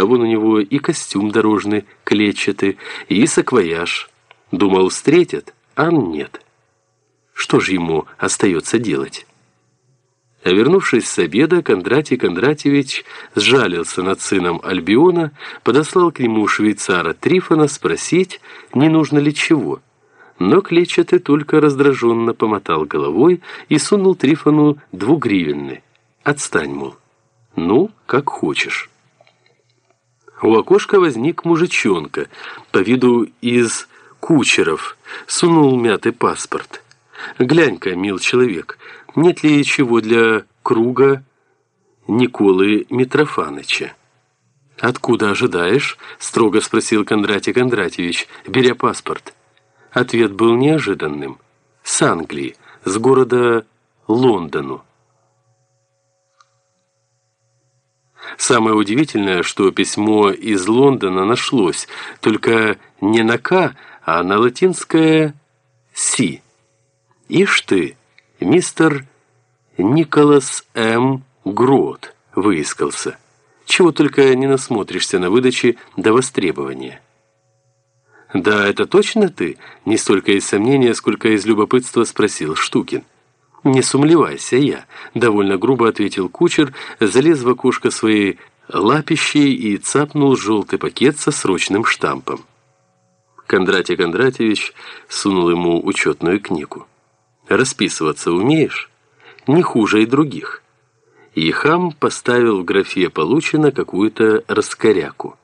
А вон у него и костюм дорожный, клетчатый, и саквояж. Думал, встретят, а нет. Что же ему остается делать? А вернувшись с обеда, Кондратий Кондратьевич сжалился над сыном Альбиона, подослал к нему швейцара Трифона спросить, не нужно ли чего. Но клетчатый только раздраженно помотал головой и сунул Трифону двугривенный. «Отстань, мол». «Ну, как хочешь». У окошка возник мужичонка, по виду из кучеров, сунул мятый паспорт. «Глянь-ка, мил человек, нет ли чего для круга Николы Митрофаныча?» «Откуда ожидаешь?» – строго спросил Кондратий Кондратьевич, беря паспорт. Ответ был неожиданным. «С Англии, с города Лондону». Самое удивительное, что письмо из Лондона нашлось, только не на «К», а на латинское «Си». «Ишь ты, мистер Николас М. Грот выискался. Чего только не насмотришься на выдаче до востребования». «Да, это точно ты?» Не столько из сомнения, сколько из любопытства спросил Штукин. «Не сумлевайся, я», — довольно грубо ответил кучер, залез в окошко своей лапищей и цапнул желтый пакет со срочным штампом. Кондратий Кондратьевич сунул ему учетную книгу. «Расписываться умеешь? Не хуже и других». И хам поставил в графе «Получено» какую-то раскоряку.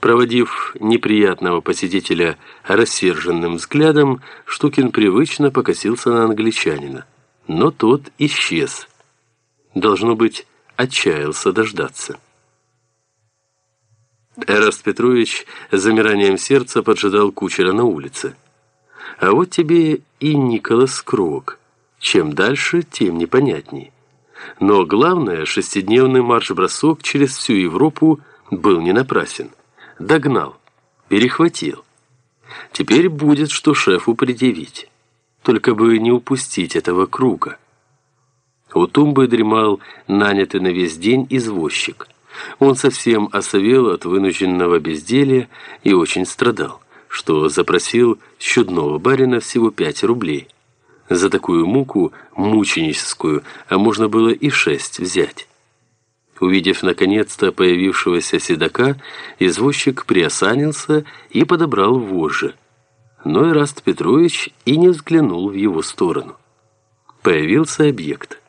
Проводив неприятного посетителя рассерженным взглядом, Штукин привычно покосился на англичанина. Но тот исчез. Должно быть, отчаялся дождаться. Эраст Петрович с замиранием сердца поджидал кучера на улице. А вот тебе и Николас Крок. Чем дальше, тем непонятней. Но главное, шестидневный марш-бросок через всю Европу был не напрасен. Догнал, перехватил. Теперь будет, что шефу предъявить. Только бы не упустить этого круга. У тумбы дремал нанятый на весь день извозчик. Он совсем осовел от вынужденного безделья и очень страдал, что запросил чудного барина всего пять рублей. За такую муку мученическую, а можно было и шесть взять. Увидев наконец-то появившегося седока, извозчик приосанился и подобрал вожжи. Но Ираст Петрович и не взглянул в его сторону. Появился объект.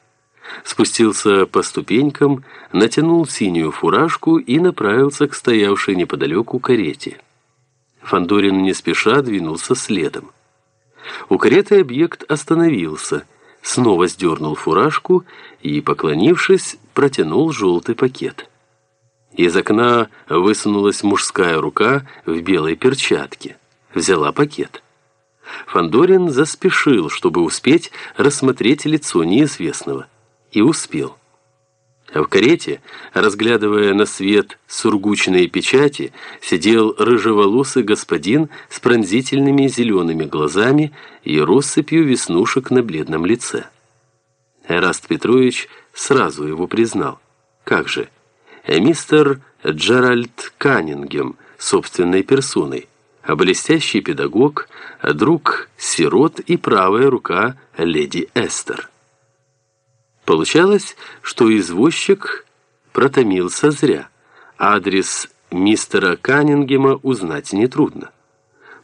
Спустился по ступенькам, натянул синюю фуражку и направился к стоявшей неподалеку карете. Фандорин не спеша двинулся следом. У кареты объект остановился – снова сдернул фуражку и, поклонившись, протянул желтый пакет. Из окна высунулась мужская рука в белой перчатке. Взяла пакет. Фандорин заспешил, чтобы успеть рассмотреть лицо неизвестного. И успел. В карете, разглядывая на свет сургучные печати, сидел рыжеволосый господин с пронзительными зелеными глазами и россыпью веснушек на бледном лице. Эраст Петрович сразу его признал. Как же? Мистер Джеральд Каннингем собственной персоной, блестящий педагог, друг сирот и правая рука леди Эстер. Получалось, что извозчик протомился зря. Адрес мистера Каннингема узнать нетрудно.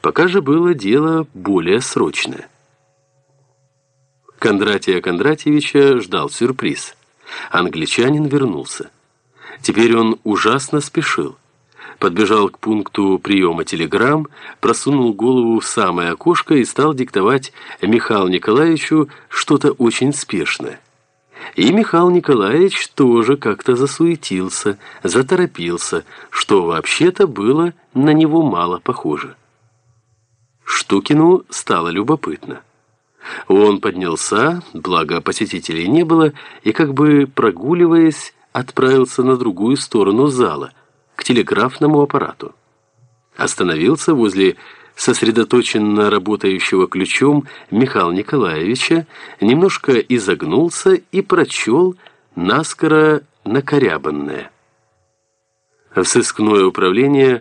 Пока же было дело более срочное. Кондратия Кондратьевича ждал сюрприз. Англичанин вернулся. Теперь он ужасно спешил. Подбежал к пункту приема телеграмм, просунул голову в самое окошко и стал диктовать Михаилу Николаевичу что-то очень спешное. И Михаил Николаевич тоже как-то засуетился, заторопился, что вообще-то было на него мало похоже. Штукину стало любопытно. Он поднялся, благо посетителей не было, и как бы прогуливаясь, отправился на другую сторону зала, к телеграфному аппарату. Остановился возле сосредоточенно работающего ключом Михаила Николаевича, немножко изогнулся и прочел наскоро накорябанное. в сыскное управление